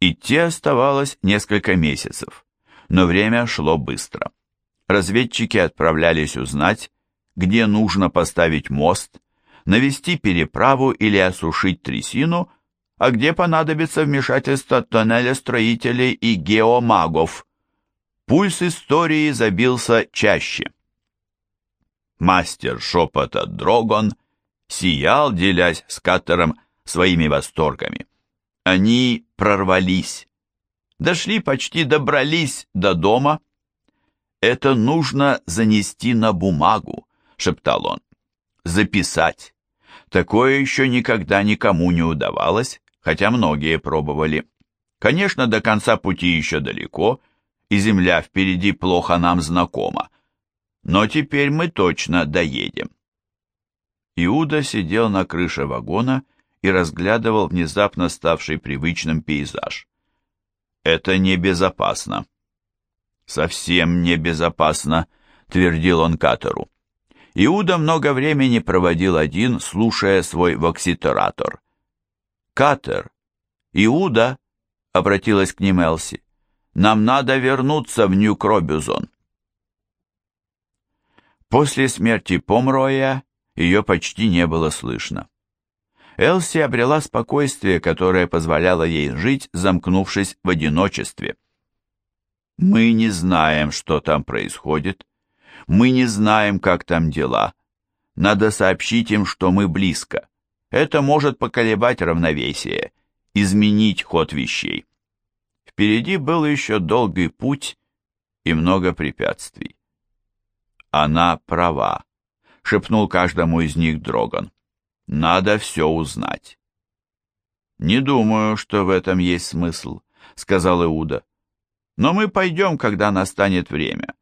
Идти оставалось несколько месяцев, но время шло быстро. Разведчики отправлялись узнать, где нужно поставить мост, навести переправу или осушить трясину, а где понадобится вмешательство тоннеля-строителей и геомагов. Пульс истории забился чаще. Мастер шепота Дрогон сиял, делясь с Каттером своими восторгами. Они прорвались. Дошли, почти добрались до дома. «Это нужно занести на бумагу», — шептал он. «Записать. Такое еще никогда никому не удавалось, хотя многие пробовали. Конечно, до конца пути еще далеко, и земля впереди плохо нам знакома. Но теперь мы точно доедем. Иуда сидел на крыше вагона и разглядывал внезапно ставший привычным пейзаж. «Это небезопасно». «Совсем небезопасно», — твердил он Катору. Иуда много времени проводил один, слушая свой вокситоратор. «Катер! Иуда!» — обратилась к ним Элси. «Нам надо вернуться в Нью-Кробюзон». После смерти Помроя ее почти не было слышно. Элси обрела спокойствие, которое позволяло ей жить, замкнувшись в одиночестве. «Мы не знаем, что там происходит. Мы не знаем, как там дела. Надо сообщить им, что мы близко. Это может поколебать равновесие, изменить ход вещей. Впереди был еще долгий путь и много препятствий. Она права шепнул каждому из них Дроган. Надо все узнать. Не думаю, что в этом есть смысл, сказал Иуда. Но мы пойдем, когда настанет время.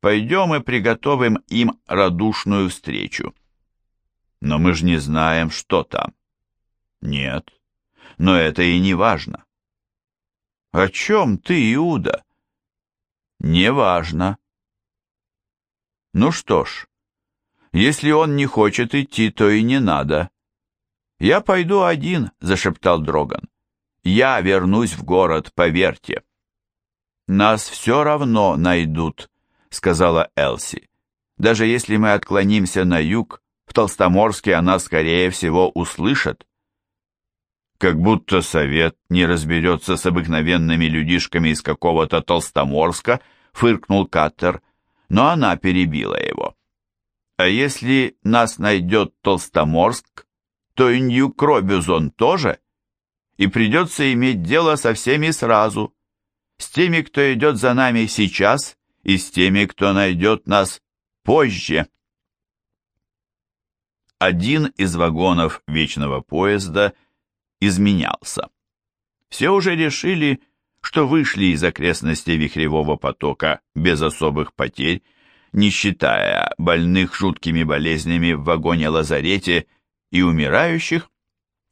Пойдем и приготовим им радушную встречу. Но мы же не знаем, что там. Нет, но это и не важно. О чем ты, Иуда? Не важно. Ну что ж, если он не хочет идти, то и не надо. Я пойду один, зашептал Дроган. Я вернусь в город, поверьте. Нас все равно найдут, сказала Элси. Даже если мы отклонимся на юг, в Толстоморске она, скорее всего, услышат. Как будто совет не разберется с обыкновенными людишками из какого-то Толстоморска, фыркнул Каттер, но она перебила его. А если нас найдет Толстоморск, то и Нью-Кробюзон тоже, и придется иметь дело со всеми сразу, с теми, кто идет за нами сейчас, и с теми, кто найдет нас позже. Один из вагонов вечного поезда изменялся. Все уже решили, что вышли из окрестностей вихревого потока без особых потерь, не считая больных жуткими болезнями в вагоне-лазарете и умирающих,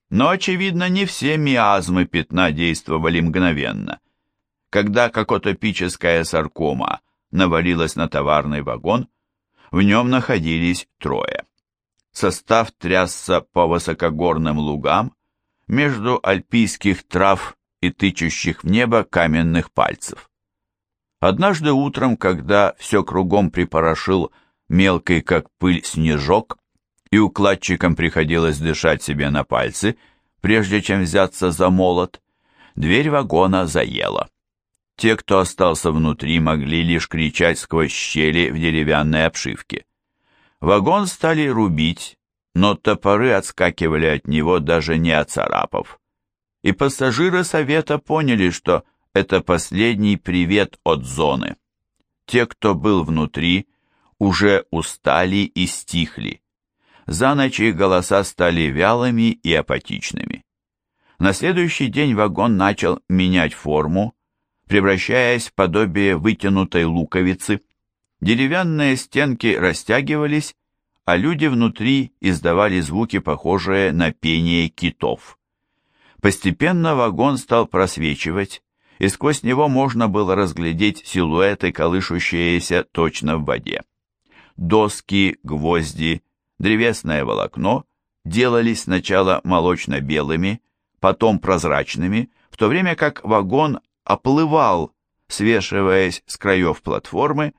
но, очевидно, не все миазмы пятна действовали мгновенно. Когда какотопическая саркома навалилась на товарный вагон, в нем находились трое. Состав трясся по высокогорным лугам между альпийских трав и тычущих в небо каменных пальцев. Однажды утром, когда все кругом припорошил мелкий, как пыль, снежок, и укладчикам приходилось дышать себе на пальцы, прежде чем взяться за молот, дверь вагона заела. Те, кто остался внутри, могли лишь кричать сквозь щели в деревянной обшивке. Вагон стали рубить, но топоры отскакивали от него, даже не оцарапав. И пассажиры совета поняли, что это последний привет от зоны. Те, кто был внутри, уже устали и стихли. За ночь их голоса стали вялыми и апатичными. На следующий день вагон начал менять форму, превращаясь в подобие вытянутой луковицы. Деревянные стенки растягивались, а люди внутри издавали звуки, похожие на пение китов. Постепенно вагон стал просвечивать, и сквозь него можно было разглядеть силуэты, колышущиеся точно в воде. Доски, гвозди, древесное волокно делались сначала молочно-белыми, потом прозрачными, в то время как вагон оплывал, свешиваясь с краев платформы,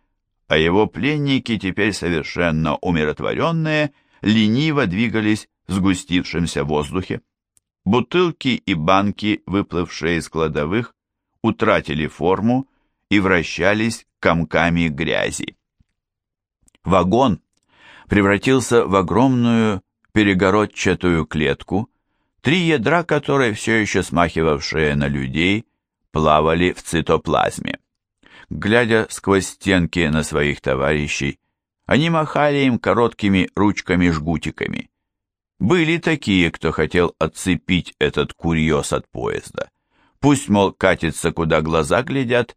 а его пленники, теперь совершенно умиротворенные, лениво двигались в сгустившемся воздухе. Бутылки и банки, выплывшие из кладовых, утратили форму и вращались комками грязи. Вагон превратился в огромную перегородчатую клетку, три ядра которой, все еще смахивавшие на людей, плавали в цитоплазме. Глядя сквозь стенки на своих товарищей, они махали им короткими ручками-жгутиками. Были такие, кто хотел отцепить этот курьез от поезда. Пусть, мол, катится, куда глаза глядят,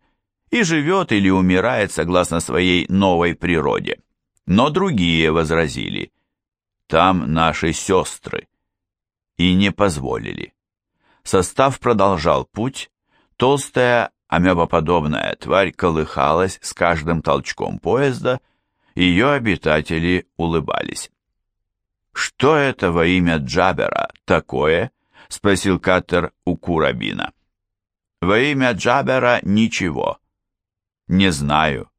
и живет или умирает согласно своей новой природе. Но другие возразили, там наши сестры, и не позволили. Состав продолжал путь, толстая амебоподобная тварь колыхалась с каждым толчком поезда, ее обитатели улыбались. «Что это во имя Джабера такое?» — спросил Каттер у Курабина. «Во имя Джабера ничего. Не знаю.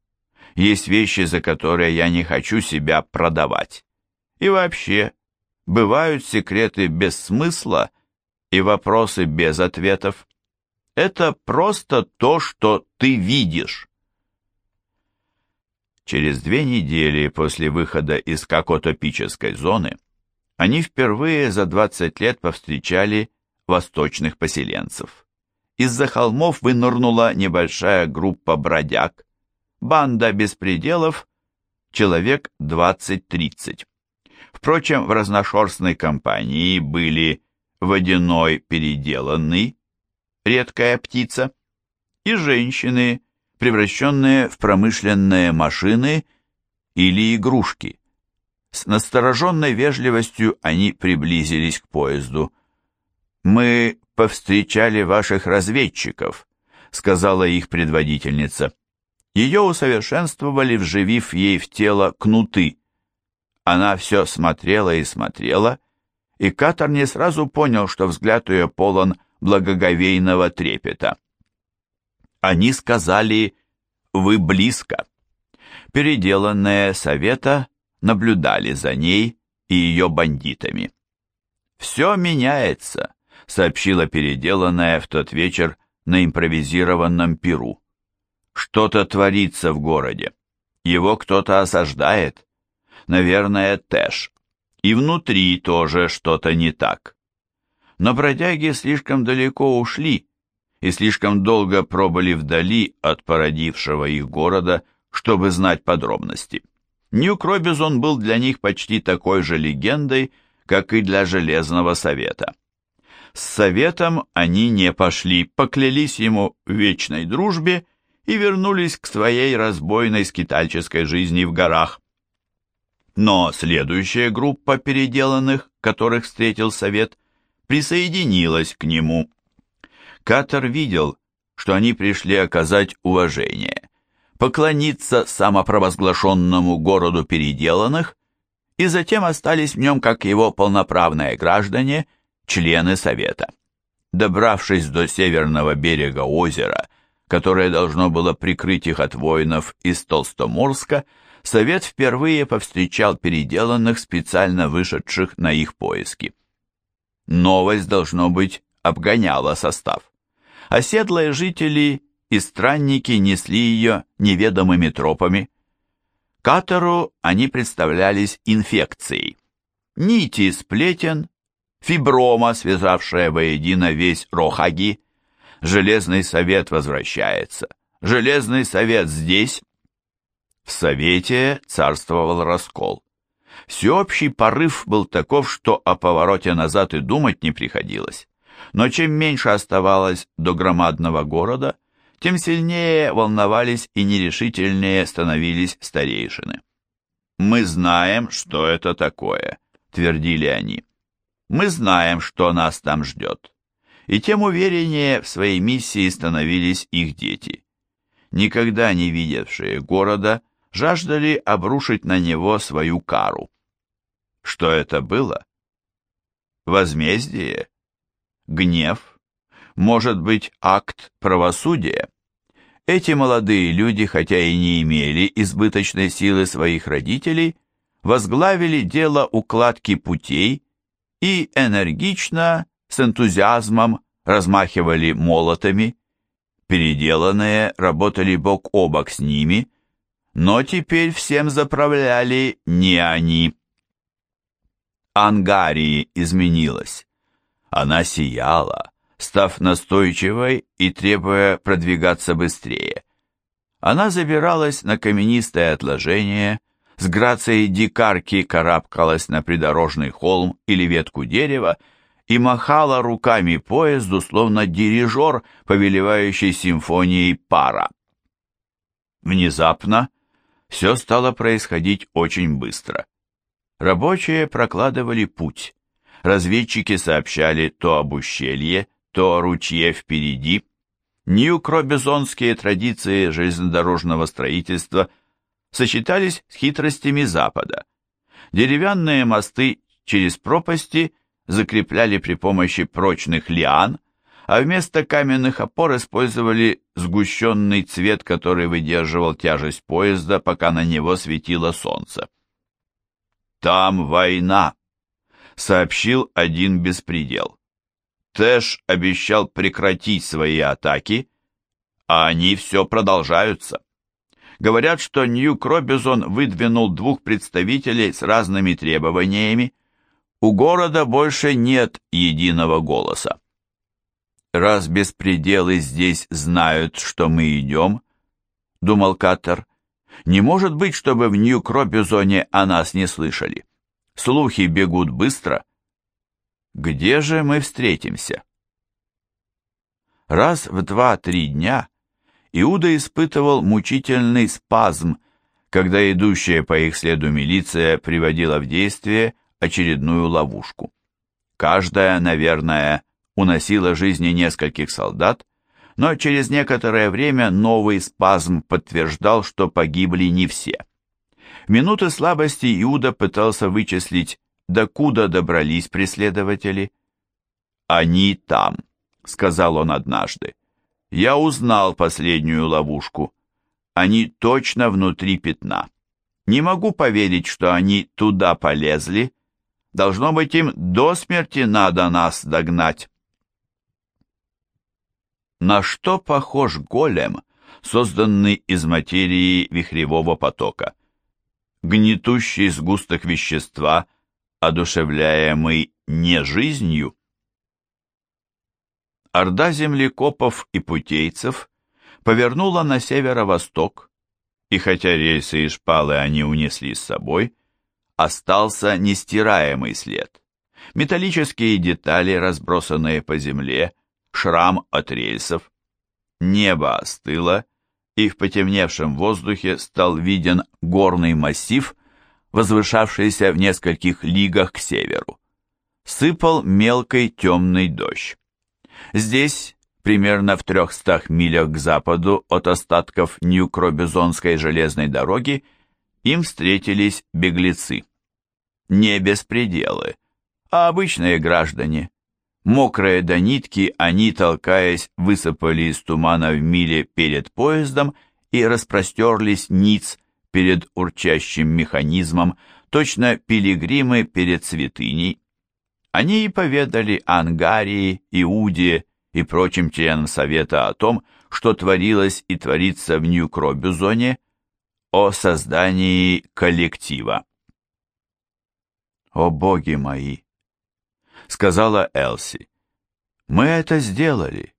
Есть вещи, за которые я не хочу себя продавать. И вообще, бывают секреты без смысла и вопросы без ответов. Это просто то, что ты видишь. Через две недели после выхода из какотопической зоны они впервые за 20 лет повстречали восточных поселенцев. Из-за холмов вынырнула небольшая группа бродяг, банда беспределов, человек 20-30. Впрочем, в разношерстной компании были водяной переделанный, редкая птица, и женщины, превращенные в промышленные машины или игрушки. С настороженной вежливостью они приблизились к поезду. «Мы повстречали ваших разведчиков», — сказала их предводительница. Ее усовершенствовали, вживив ей в тело кнуты. Она все смотрела и смотрела, и Катар не сразу понял, что взгляд ее полон благоговейного трепета. Они сказали «Вы близко». Переделанные совета наблюдали за ней и ее бандитами. «Все меняется», — сообщила переделанная в тот вечер на импровизированном пиру. «Что-то творится в городе. Его кто-то осаждает. Наверное, Тэш. И внутри тоже что-то не так но бродяги слишком далеко ушли и слишком долго пробыли вдали от породившего их города, чтобы знать подробности. Нью-Кробизон был для них почти такой же легендой, как и для Железного Совета. С Советом они не пошли, поклялись ему в вечной дружбе и вернулись к своей разбойной скитальческой жизни в горах. Но следующая группа переделанных, которых встретил Совет – присоединилась к нему. Катер видел, что они пришли оказать уважение, поклониться самопровозглашенному городу переделанных и затем остались в нем как его полноправные граждане, члены Совета. Добравшись до северного берега озера, которое должно было прикрыть их от воинов из Толстоморска, Совет впервые повстречал переделанных, специально вышедших на их поиски. Новость, должно быть, обгоняла состав. Оседлые жители и странники несли ее неведомыми тропами. Катеру они представлялись инфекцией. Нити сплетен, фиброма, связавшая воедино весь Рохаги. Железный совет возвращается. Железный совет здесь. В совете царствовал раскол. Всеобщий порыв был таков, что о повороте назад и думать не приходилось. Но чем меньше оставалось до громадного города, тем сильнее волновались и нерешительнее становились старейшины. «Мы знаем, что это такое», — твердили они. «Мы знаем, что нас там ждет». И тем увереннее в своей миссии становились их дети. Никогда не видевшие города, жаждали обрушить на него свою кару. Что это было? Возмездие? гнев, может быть акт правосудия. Эти молодые люди, хотя и не имели избыточной силы своих родителей, возглавили дело укладки путей и энергично, с энтузиазмом размахивали молотами. Переделанные работали бок о бок с ними, но теперь всем заправляли не они. Ангарии изменилась. Она сияла, став настойчивой и требуя продвигаться быстрее. Она забиралась на каменистое отложение, с грацией дикарки карабкалась на придорожный холм или ветку дерева и махала руками поезду, словно дирижер, повелевающий симфонией пара. Внезапно все стало происходить очень быстро. Рабочие прокладывали путь. Разведчики сообщали то об ущелье, то о ручье впереди. Нью-кробизонские традиции железнодорожного строительства сочетались с хитростями Запада. Деревянные мосты через пропасти закрепляли при помощи прочных лиан, а вместо каменных опор использовали сгущенный цвет, который выдерживал тяжесть поезда, пока на него светило солнце. «Там война», — сообщил один беспредел. Тэш обещал прекратить свои атаки, а они все продолжаются. Говорят, что Нью-Кробизон выдвинул двух представителей с разными требованиями, у города больше нет единого голоса. «Раз беспределы здесь знают, что мы идем», — думал Каттер, — «не может быть, чтобы в Нью-Кропизоне о нас не слышали. Слухи бегут быстро. Где же мы встретимся?» Раз в два-три дня Иуда испытывал мучительный спазм, когда идущая по их следу милиция приводила в действие очередную ловушку. Каждая, наверное, уносила жизни нескольких солдат, но через некоторое время новый спазм подтверждал, что погибли не все. В минуты слабости Иуда пытался вычислить, докуда добрались преследователи. «Они там», — сказал он однажды. «Я узнал последнюю ловушку. Они точно внутри пятна. Не могу поверить, что они туда полезли, Должно быть, им до смерти надо нас догнать. На что похож голем, созданный из материи вихревого потока? Гнетущий сгусток вещества, одушевляемый не жизнью? Орда землекопов и путейцев повернула на северо-восток, и хотя рельсы и шпалы они унесли с собой, остался нестираемый след. Металлические детали, разбросанные по земле, шрам от рельсов. Небо остыло, и в потемневшем воздухе стал виден горный массив, возвышавшийся в нескольких лигах к северу. Сыпал мелкий темный дождь. Здесь, примерно в трехстах милях к западу от остатков Нью-Кробизонской железной дороги, им встретились беглецы. Не беспределы, а обычные граждане. Мокрые до нитки, они, толкаясь, высыпали из тумана в миле перед поездом и распростерлись ниц перед урчащим механизмом, точно пилигримы перед святыней. Они и поведали Ангарии, Иуде и прочим членам Совета о том, что творилось и творится в Нью-Кробюзоне, о создании коллектива. «О боги мои!» — сказала Элси. «Мы это сделали!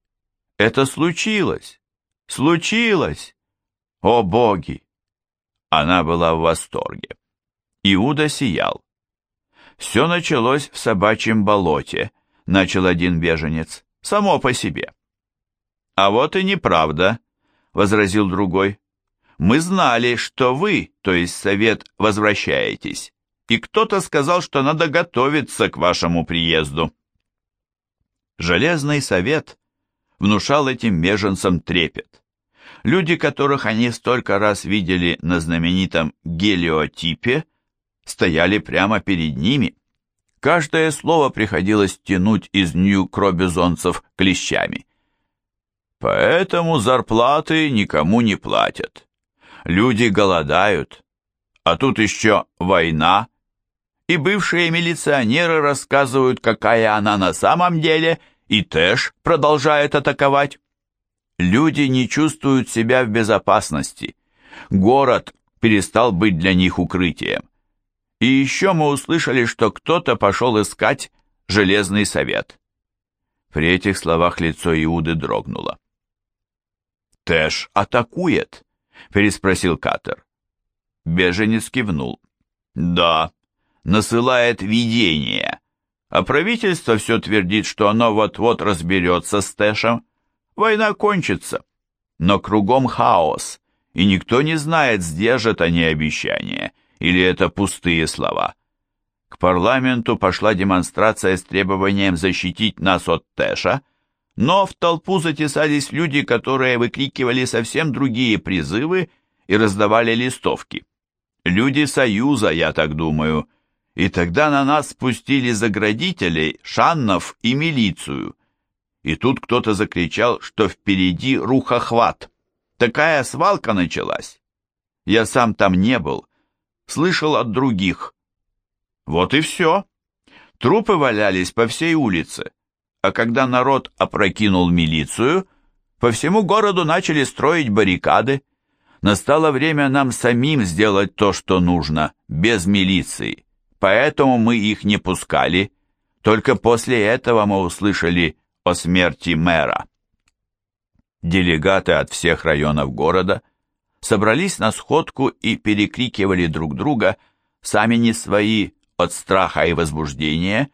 Это случилось! Случилось! О боги!» Она была в восторге. Иуда сиял. «Все началось в собачьем болоте», — начал один беженец, — «само по себе». «А вот и неправда», — возразил другой. Мы знали, что вы, то есть совет, возвращаетесь, и кто-то сказал, что надо готовиться к вашему приезду. Железный совет внушал этим меженцам трепет. Люди, которых они столько раз видели на знаменитом гелиотипе, стояли прямо перед ними. Каждое слово приходилось тянуть из нью-кробизонцев клещами. Поэтому зарплаты никому не платят. Люди голодают, а тут еще война, и бывшие милиционеры рассказывают, какая она на самом деле, и Тэш продолжает атаковать. Люди не чувствуют себя в безопасности. Город перестал быть для них укрытием. И еще мы услышали, что кто-то пошел искать Железный Совет. При этих словах лицо Иуды дрогнуло. «Тэш атакует?» — переспросил Катер. Беженец кивнул. «Да, насылает видение, а правительство все твердит, что оно вот-вот разберется с Тэшем. Война кончится, но кругом хаос, и никто не знает, сдержат они обещания, или это пустые слова». К парламенту пошла демонстрация с требованием защитить нас от Тэша, но в толпу затесались люди, которые выкрикивали совсем другие призывы и раздавали листовки. Люди Союза, я так думаю. И тогда на нас спустили заградителей, шаннов и милицию. И тут кто-то закричал, что впереди рухохват. Такая свалка началась. Я сам там не был. Слышал от других. Вот и все. Трупы валялись по всей улице а когда народ опрокинул милицию, по всему городу начали строить баррикады. Настало время нам самим сделать то, что нужно, без милиции. Поэтому мы их не пускали. Только после этого мы услышали о смерти мэра. Делегаты от всех районов города собрались на сходку и перекрикивали друг друга, сами не свои от страха и возбуждения,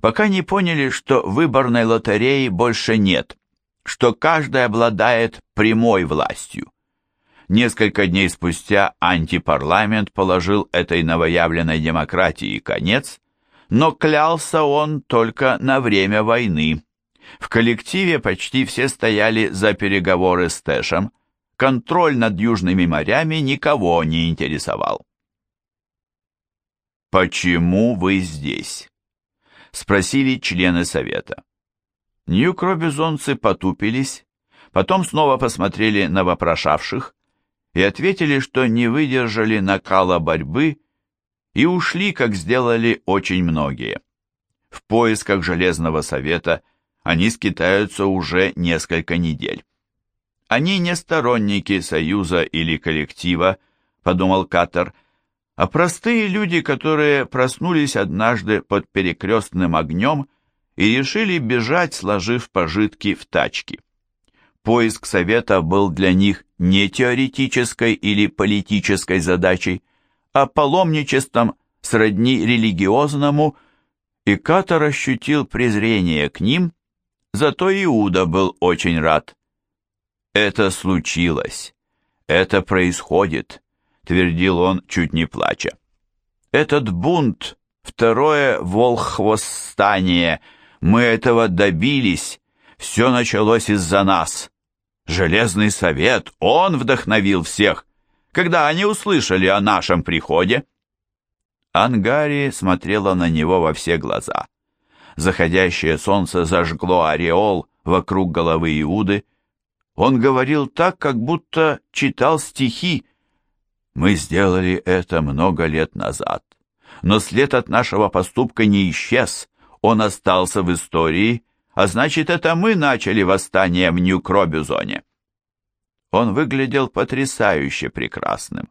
пока не поняли, что выборной лотереи больше нет, что каждый обладает прямой властью. Несколько дней спустя антипарламент положил этой новоявленной демократии конец, но клялся он только на время войны. В коллективе почти все стояли за переговоры с Тэшем, контроль над южными морями никого не интересовал. «Почему вы здесь?» спросили члены совета. Нью-кробизонцы потупились, потом снова посмотрели на вопрошавших и ответили, что не выдержали накала борьбы и ушли, как сделали очень многие. В поисках Железного Совета они скитаются уже несколько недель. Они не сторонники союза или коллектива, подумал Катер, а простые люди, которые проснулись однажды под перекрестным огнем и решили бежать, сложив пожитки в тачки. Поиск совета был для них не теоретической или политической задачей, а паломничеством сродни религиозному, и Катар ощутил презрение к ним, зато Иуда был очень рад. Это случилось, это происходит, твердил он, чуть не плача. Этот бунт, второе волхвостание, мы этого добились, все началось из-за нас. Железный совет, он вдохновил всех, когда они услышали о нашем приходе. Ангари смотрела на него во все глаза. Заходящее солнце зажгло ореол вокруг головы Иуды. Он говорил так, как будто читал стихи, мы сделали это много лет назад, но след от нашего поступка не исчез, он остался в истории, а значит, это мы начали восстание в Нью-Кробюзоне. Он выглядел потрясающе прекрасным,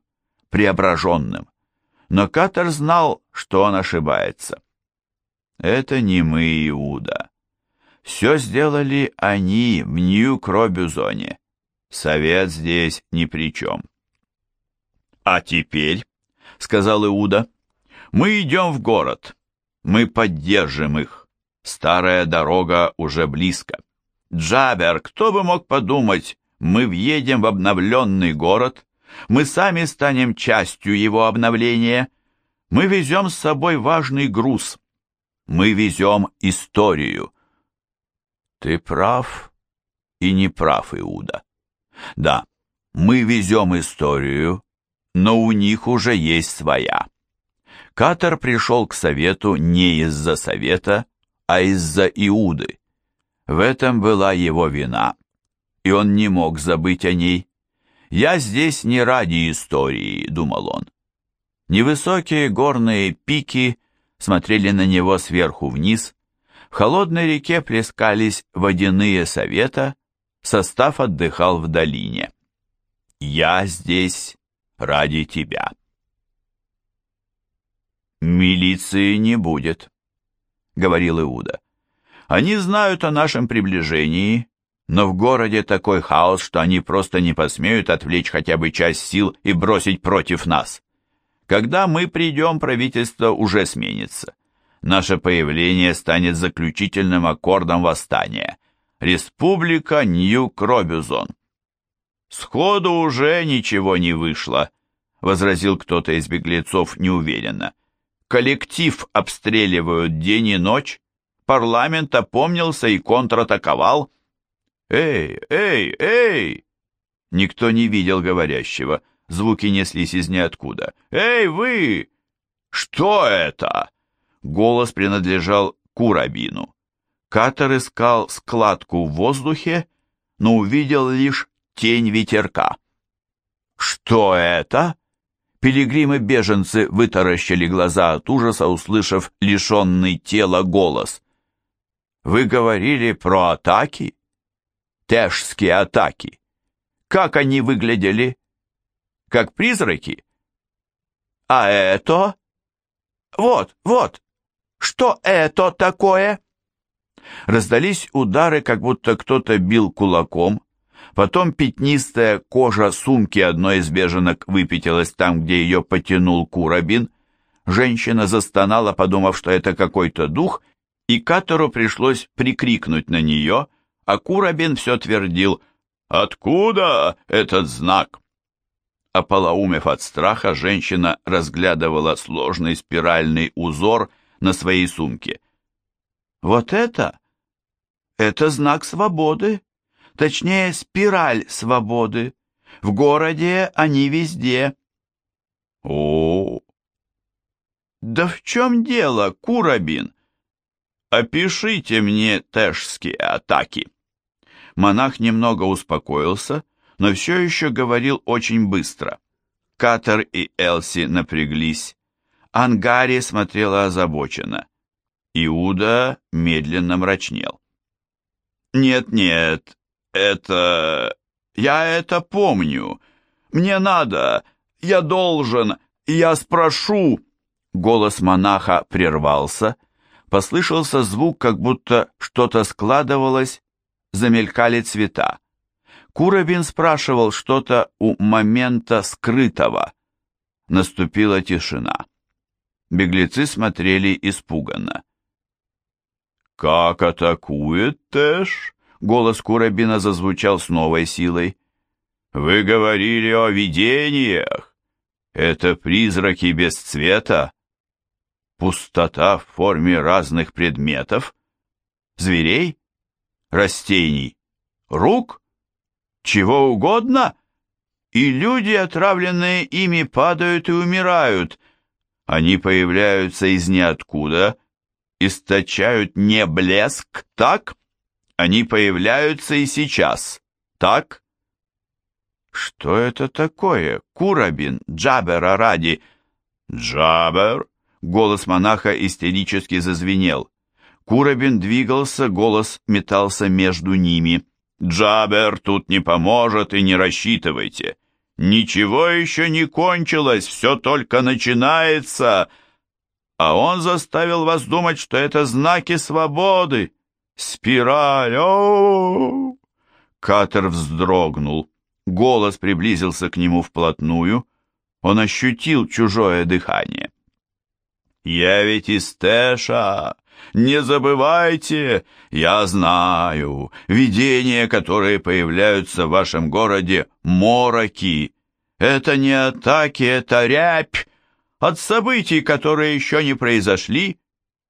преображенным, но Катер знал, что он ошибается. Это не мы, Иуда. Все сделали они в Нью-Кробюзоне. Совет здесь ни при чем. «А теперь», — сказал Иуда, — «мы идем в город. Мы поддержим их. Старая дорога уже близко. Джабер, кто бы мог подумать, мы въедем в обновленный город, мы сами станем частью его обновления. Мы везем с собой важный груз. Мы везем историю». «Ты прав и не прав, Иуда. Да, мы везем историю, но у них уже есть своя. Катер пришел к совету не из-за совета, а из-за Иуды. В этом была его вина, и он не мог забыть о ней. «Я здесь не ради истории», — думал он. Невысокие горные пики смотрели на него сверху вниз, холодной реке плескались водяные совета, состав отдыхал в долине. «Я здесь ради тебя». «Милиции не будет», — говорил Иуда. «Они знают о нашем приближении, но в городе такой хаос, что они просто не посмеют отвлечь хотя бы часть сил и бросить против нас. Когда мы придем, правительство уже сменится. Наше появление станет заключительным аккордом восстания. Республика Нью-Кробюзон. «Сходу уже ничего не вышло», — возразил кто-то из беглецов неуверенно. «Коллектив обстреливают день и ночь, парламент опомнился и контратаковал». «Эй, эй, эй!» Никто не видел говорящего, звуки неслись из ниоткуда. «Эй, вы! Что это?» Голос принадлежал Курабину. Катер искал складку в воздухе, но увидел лишь тень ветерка. «Что это?» Пилигримы-беженцы вытаращили глаза от ужаса, услышав лишенный тела голос. «Вы говорили про атаки?» «Тежские атаки. Как они выглядели?» «Как призраки?» «А это?» «Вот, вот, что это такое?» Раздались удары, как будто кто-то бил кулаком, Потом пятнистая кожа сумки одной из беженок выпятилась там, где ее потянул Курабин. Женщина застонала, подумав, что это какой-то дух, и Катору пришлось прикрикнуть на нее, а Курабин все твердил «Откуда этот знак?» Ополоумев от страха, женщина разглядывала сложный спиральный узор на своей сумке. «Вот это? Это знак свободы», точнее спираль свободы. В городе они везде. О, да в чем дело, Курабин? Опишите мне тэшские атаки. Монах немного успокоился, но все еще говорил очень быстро. Катер и Элси напряглись. Ангари смотрела озабоченно. Иуда медленно мрачнел. «Нет-нет, «Это... я это помню. Мне надо, я должен, я спрошу...» Голос монаха прервался. Послышался звук, как будто что-то складывалось, замелькали цвета. Куробин спрашивал что-то у момента скрытого. Наступила тишина. Беглецы смотрели испуганно. «Как атакует Тэш?» Голос Курабина зазвучал с новой силой. «Вы говорили о видениях. Это призраки без цвета? Пустота в форме разных предметов? Зверей? Растений? Рук? Чего угодно? И люди, отравленные ими, падают и умирают. Они появляются из ниоткуда, источают не блеск, так?» Они появляются и сейчас, так? Что это такое? Курабин, Джабера ради. Джабер? Голос монаха истерически зазвенел. Курабин двигался, голос метался между ними. «Джабер тут не поможет и не рассчитывайте. Ничего еще не кончилось, все только начинается. А он заставил вас думать, что это знаки свободы. Спираль! Катер вздрогнул. Голос приблизился к нему вплотную. Он ощутил чужое дыхание. «Я ведь из Тэша! Не забывайте! Я знаю! Видения, которые появляются в вашем городе, мороки! Это не атаки, это рябь! От событий, которые еще не произошли,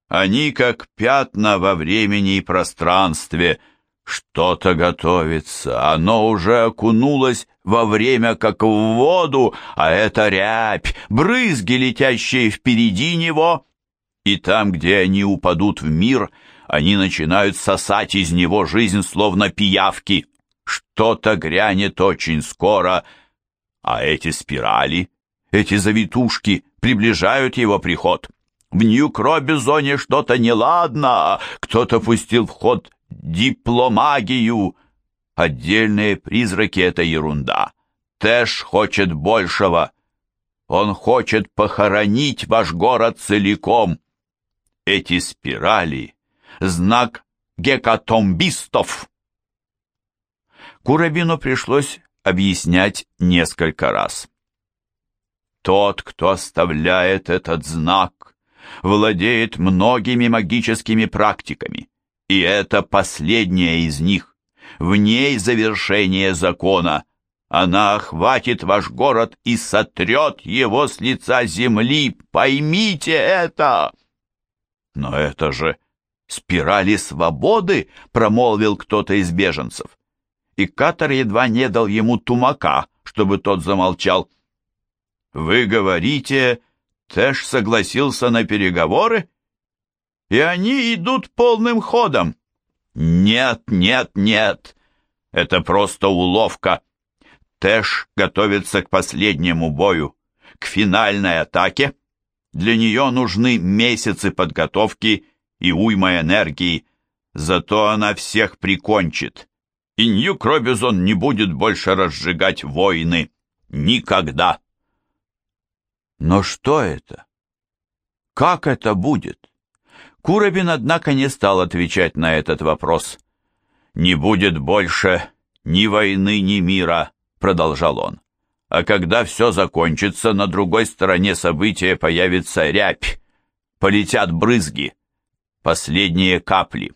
они как пятна во времени и пространстве. Что-то готовится, оно уже окунулось во время как в воду, а это рябь, брызги, летящие впереди него. И там, где они упадут в мир, они начинают сосать из него жизнь, словно пиявки. Что-то грянет очень скоро, а эти спирали, эти завитушки приближают его приход. В Нью-Кробизоне что-то неладно, кто-то пустил в ход дипломагию. Отдельные призраки — это ерунда. Тэш хочет большего. Он хочет похоронить ваш город целиком. Эти спирали — знак гекатомбистов. Курабину пришлось объяснять несколько раз. Тот, кто оставляет этот знак, владеет многими магическими практиками. И это последняя из них. В ней завершение закона. Она охватит ваш город и сотрет его с лица земли. Поймите это!» «Но это же спирали свободы!» — промолвил кто-то из беженцев. И Катар едва не дал ему тумака, чтобы тот замолчал. «Вы говорите, Тэш согласился на переговоры?» и они идут полным ходом. Нет, нет, нет, это просто уловка. Тэш готовится к последнему бою, к финальной атаке. Для нее нужны месяцы подготовки и уйма энергии, зато она всех прикончит. И Нью-Кробизон не будет больше разжигать войны. Никогда. Но что это? Как это будет? Куробин, однако, не стал отвечать на этот вопрос. «Не будет больше ни войны, ни мира», — продолжал он. «А когда все закончится, на другой стороне события появится рябь, полетят брызги, последние капли.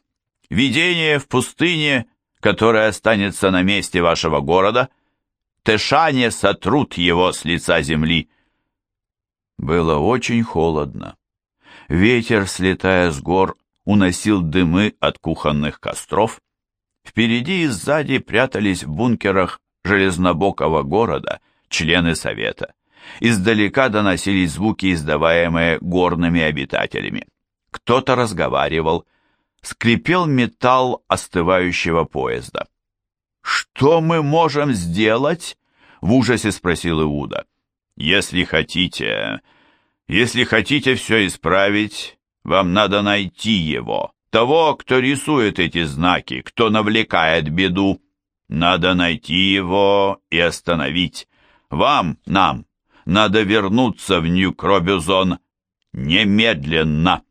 Видение в пустыне, которое останется на месте вашего города, Тэшане сотрут его с лица земли». Было очень холодно. Ветер, слетая с гор, уносил дымы от кухонных костров. Впереди и сзади прятались в бункерах железнобокого города члены совета. Издалека доносились звуки, издаваемые горными обитателями. Кто-то разговаривал, скрипел металл остывающего поезда. «Что мы можем сделать?» — в ужасе спросил Иуда. «Если хотите, если хотите все исправить, вам надо найти его, того, кто рисует эти знаки, кто навлекает беду. Надо найти его и остановить. Вам, нам, надо вернуться в Нью-Кробюзон немедленно.